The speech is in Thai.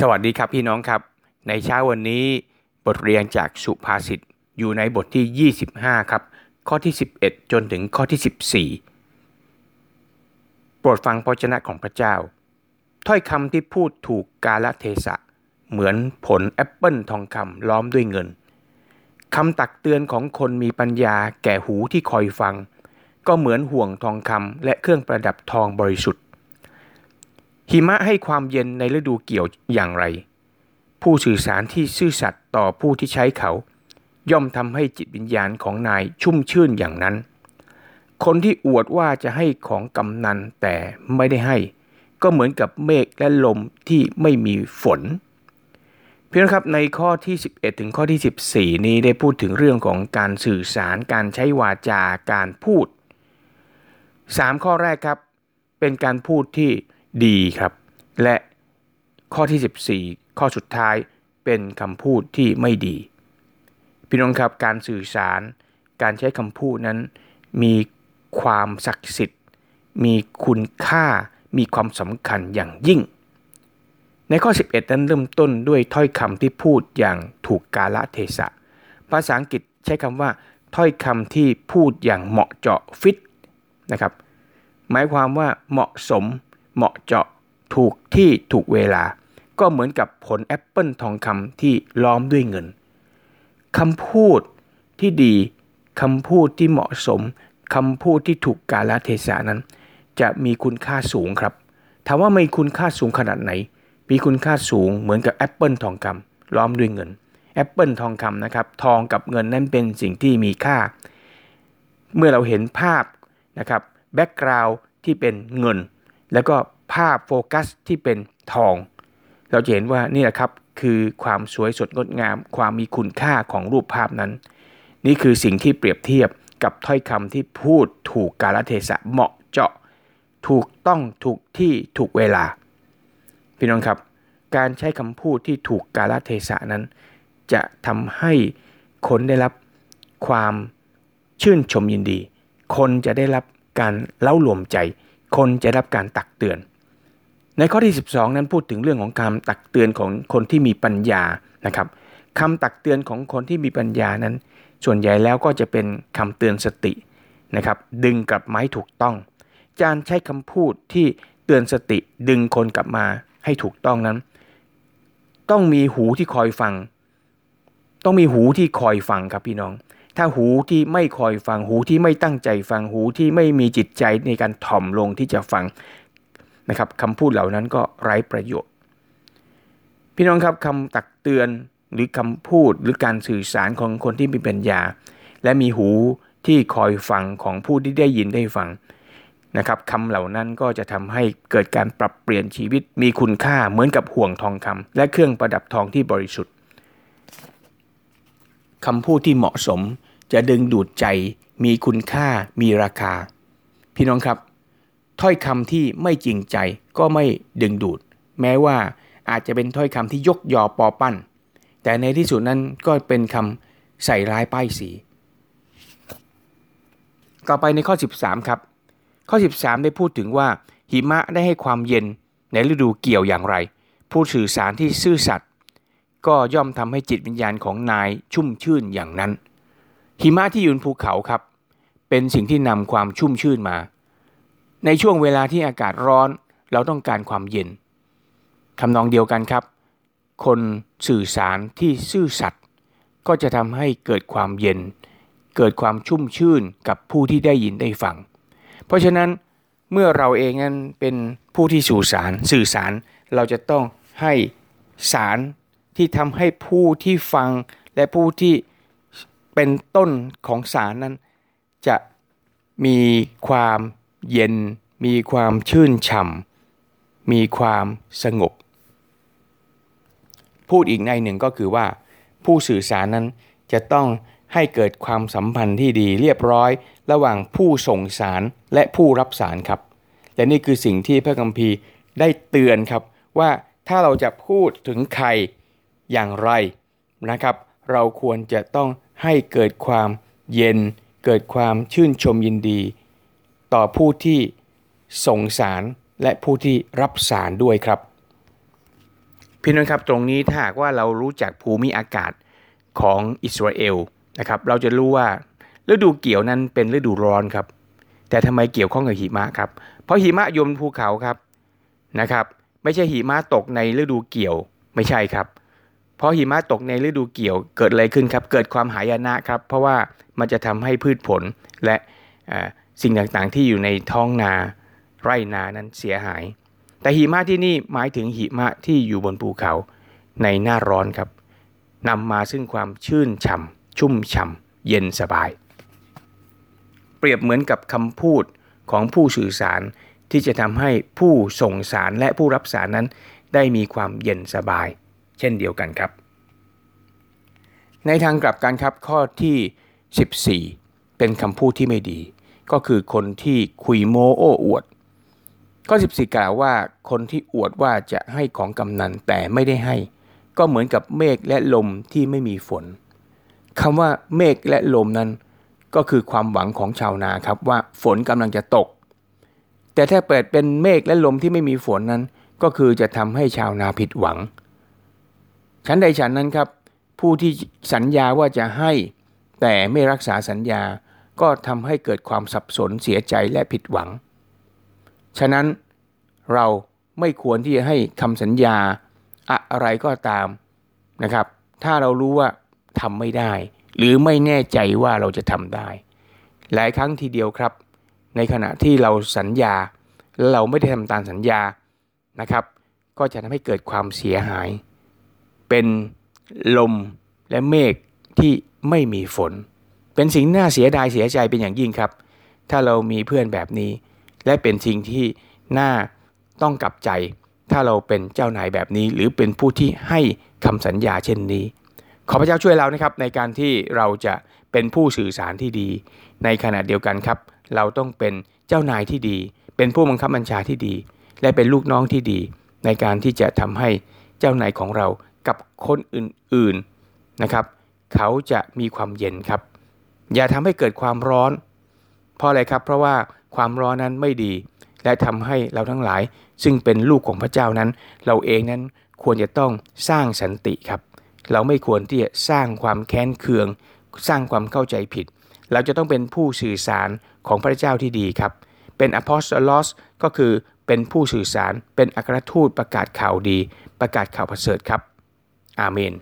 สวัสดีครับพี่น้องครับ ในเช้าวันนี้บทเรียนจากสุภาษิตอยู่ในบทที่ 25 ครับ ข้อที่ 11 จนถึงข้อที่ 14 โปรดฟังพระเจ้าของพระเจ้า ถ้อยคำที่พูดถูกกาลเทศะ เหมือนผลแอปเปิลทองคำล้อมด้วยเงินคำตักเตือนของคนมีปัญญาแก่หูที่คอยฟัง ก็เหมือนห่วงทองคำและเครื่องประดับทองบริสุทธิ์ หิมะให้ความเย็นในฤดูเกี่ยวอย่างไร ผู้สื่อสารที่ซื่อสัตย์ต่อผู้ที่ใช้เขา ย่อมทำให้จิตวิญญาณของนายชุ่มชื่นอย่างนั้น คนที่อวดว่าจะให้ของกำนันแต่ไม่ได้ให้ ก็เหมือนกับเมฆและลมที่ไม่มีฝน เพียงครับในข้อที่ 11 ถึงข้อที่ 14 นี้ได้พูดถึงเรื่องของการสื่อสารการใช้วาจาการพูด 3 ข้อแรกครับ เป็นการพูดที่ ดีครับ และข้อที่ 14 ข้อสุดท้ายเป็นคำพูดที่ไม่ดี พี่น้องครับการสื่อสาร การใช้คำพูดนั้น มีความศักดิ์สิทธิ์ มีคุณค่า มีความสำคัญอย่างยิ่ง ในข้อ 11 นั้นเริ่มต้นด้วยถ้อยคำที่พูดอย่างถูกกาลเทศะ ภาษาอังกฤษใช้คำว่าถ้อยคำที่พูดอย่างเหมาะเจาะฟิตนะครับ หมายความว่าเหมาะสม เหมาะเจาะถูกที่ถูกเวลา ก็เหมือนกับผลแอปเปิลทองคำที่ล้อมด้วยเงินคำพูดที่ดีคำพูดที่เหมาะสมคำพูดที่ถูกกาลเทศะนั้น จะมีคุณค่าสูงครับถามว่ามีคุณค่าสูงขนาดไหน มีคุณค่าสูงเหมือนกับแอปเปิลทองคำล้อมด้วยเงินแอปเปิลทองคำนะครับทองกับเงินนั้นเป็นสิ่งที่มีค่า เมื่อเราเห็นภาพนะครับ background ที่เป็นเงิน แล้วก็ภาพโฟกัสที่เป็นทอง เราจะเห็นว่านี่แหละครับคือความสวยสดงดงาม ความมีคุณค่าของรูปภาพนั้น นี่คือสิ่งที่เปรียบเทียบกับถ้อยคำที่พูดถูกกาลเทศะเหมาะเจาะ ถูกต้องถูกที่ถูกเวลา พี่น้องครับ การใช้คำพูดที่ถูกกาลเทศะนั้น จะทำให้คนได้รับความชื่นชมยินดี คนจะได้รับการเล้าหลวมใจ คนจะรับการตักเตือน ในข้อที่ 12 นั้นพูดถึงเรื่องของคำตักเตือนของคนที่มีปัญญานะครับคำตักเตือนของคนที่มีปัญญานั้น ส่วนใหญ่แล้วก็จะเป็นคำเตือนสตินะครับดึงกลับมาให้ถูกต้อง การใช้คำพูดที่เตือนสติดึงคนกลับมาให้ถูกต้องนั้น ต้องมีหูที่คอยฟัง ต้องมีหูที่คอยฟังครับพี่น้อง ถ้าหูที่ไม่คอยฟังหูที่ไม่ตั้งใจฟังหูที่ไม่มีจิตใจในการถ่อมลงที่จะฟังนะครับคำพูดเหล่านั้นก็ไร้ประโยชน์ พี่น้องครับคำตักเตือนหรือคำพูดหรือการสื่อสารของคนที่มีปัญญา และมีหูที่คอยฟังของผู้ที่ได้ยินได้ฟังนะครับคำเหล่านั้นก็จะทำให้เกิดการปรับเปลี่ยนชีวิตมีคุณค่าเหมือนกับห่วงทองคำและเครื่องประดับทองที่บริสุทธิ์ คำพูดที่เหมาะสม จะดึงดูดใจ มีคุณค่า มีราคา พี่น้องครับ ถ้อยคำที่ไม่จริงใจก็ไม่ดึงดูด แม้ว่าอาจจะเป็นถ้อยคำที่ยกยอปอปั้น แต่ในที่สุดนั้นก็เป็นคำใส่ร้ายป้ายสี ต่อไปในข้อ 13 ครับ ข้อ 13 ได้พูดถึงว่าหิมะได้ให้ความเย็นในฤดูเกี่ยวอย่างไร ผู้สื่อสารที่ซื่อสัตย์ ก็ย่อมทำให้จิตวิญญาณของนายชุ่มชื่นอย่างนั้น หิมะที่อยู่บนภูเขาครับ เป็นสิ่งที่นำความชุ่มชื่นมา ในช่วงเวลาที่อากาศร้อนเราต้องการความเย็นคำนองเดียวกันครับ คนสื่อสารที่ซื่อสัตย์ก็จะทำให้เกิดความเย็น เกิดความชุ่มชื่นกับผู้ที่ได้ยินได้ฟัง เพราะฉะนั้นเมื่อเราเองนั้นเป็นผู้ที่สื่อสารสื่อสารเราจะต้องให้สาร ที่ทำให้ผู้ที่ฟังและผู้ที่เป็นต้นของสารนั้น จะมีความเย็น มีความชื่นฉ่ำมีความสงบ พูดอีกในหนึ่งก็คือว่า ผู้สื่อสารนั้นจะต้องให้เกิดความสัมพันธ์ที่ดีเรียบร้อย ระหว่างผู้ส่งสารและผู้รับสารครับ และนี่คือสิ่งที่พระคัมภีร์ได้เตือนครับว่าถ้าเราจะพูดถึงใคร อย่างไรนะครับ เราควรจะต้องให้เกิดความเย็น เกิดความชื่นชมยินดี ต่อผู้ที่ส่งสารและผู้ที่รับสารด้วยครับ พี่น้องครับตรงนี้ถ้าหากว่าเรารู้จักภูมิอากาศของอิสราเอลนะครับ เราจะรู้ว่าฤดูเกี่ยวนั้นเป็นฤดูร้อนครับ แต่ทำไมเกี่ยวข้องกับหิมะครับ เพราะหิมะยมภูเขาครับนะครับ ไม่ใช่หิมะตกในฤดูเกี่ยวไม่ใช่ครับ เพราะหิมะตกในฤดูเกี่ยวเกิดอะไรขึ้นครับ เกิดความหายนะครับ เพราะว่ามันจะทำให้พืชผลและสิ่งต่างๆที่อยู่ในท้องนาไร่นานั้นเสียหาย แต่หิมะที่นี่หมายถึงหิมะที่อยู่บนภูเขาในหน้าร้อนครับนำมาซึ่งความชื่นฉ่ำชุ่มฉ่ำเย็นสบาย เปรียบเหมือนกับคำพูดของผู้สื่อสารที่จะทำให้ผู้ส่งสารและผู้รับสารนั้นได้มีความเย็นสบาย เช่นเดียวกันครับ ในทางกลับกันครับข้อที่ 14 เป็นคำพูดที่ไม่ดี ก็คือคนที่คุยโมโอ้อวด ข้อ 14 กล่าวว่าคนที่อวดว่าจะให้ของกำนันแต่ไม่ได้ให้ ก็เหมือนกับเมฆและลมที่ไม่มีฝนคำว่าเมฆและลมนั้น ก็คือความหวังของชาวนาครับว่าฝนกำลังจะตก แต่ถ้าเปิดเป็นเมฆและลมที่ไม่มีฝนนั้น ก็คือจะทำให้ชาวนาผิดหวัง ฉันใดฉันนั้นครับ ผู้ที่สัญญาว่าจะให้แต่ไม่รักษาสัญญาก็ทำให้เกิดความสับสนเสียใจและผิดหวัง ฉะนั้นเราไม่ควรที่จะให้คำสัญญาอะไรก็ตามนะครับ ถ้าเรารู้ว่าทำไม่ได้ หรือไม่แน่ใจว่าเราจะทำได้ หลายครั้งทีเดียวครับ ในขณะที่เราสัญญา แล้วเราไม่ได้ทำตามสัญญานะครับ ก็จะทำให้เกิดความเสียหาย เป็นลมและเมฆที่ไม่มีฝน เป็นสิ่งน่าเสียดายเสียใจเป็นอย่างยิ่งครับ ถ้าเรามีเพื่อนแบบนี้ และเป็นสิ่งที่น่าต้องกลับใจ ถ้าเราเป็นเจ้านายแบบนี้ หรือเป็นผู้ที่ให้คำสัญญาเช่นนี้ ขอพระเจ้าช่วยเรานะครับในการที่เราจะเป็นผู้สื่อสารที่ดี ในขณะเดียวกันครับ เราต้องเป็นเจ้านายที่ดี เป็นผู้บังคับบัญชาที่ดี และเป็นลูกน้องที่ดี ในการที่จะทำให้เจ้านายของเรา กับคนอื่นๆนะครับ เขาจะมีความเย็นครับ อย่าทำให้เกิดความร้อน เพราะอะไรครับ เพราะว่าความร้อนนั้นไม่ดี และทำให้เราทั้งหลาย ซึ่งเป็นลูกของพระเจ้านั้น เราเองนั้นควรจะต้องสร้างสันติครับ เราไม่ควรที่จะสร้างความแค้นเคือง สร้างความเข้าใจผิด เราจะต้องเป็นผู้สื่อสารของพระเจ้าที่ดีครับ เป็นอพอสตลอสก็คือเป็นผู้สื่อสาร เป็นอัครทูตประกาศข่าวดี ประกาศข่าวประเสริฐครับ อาเมน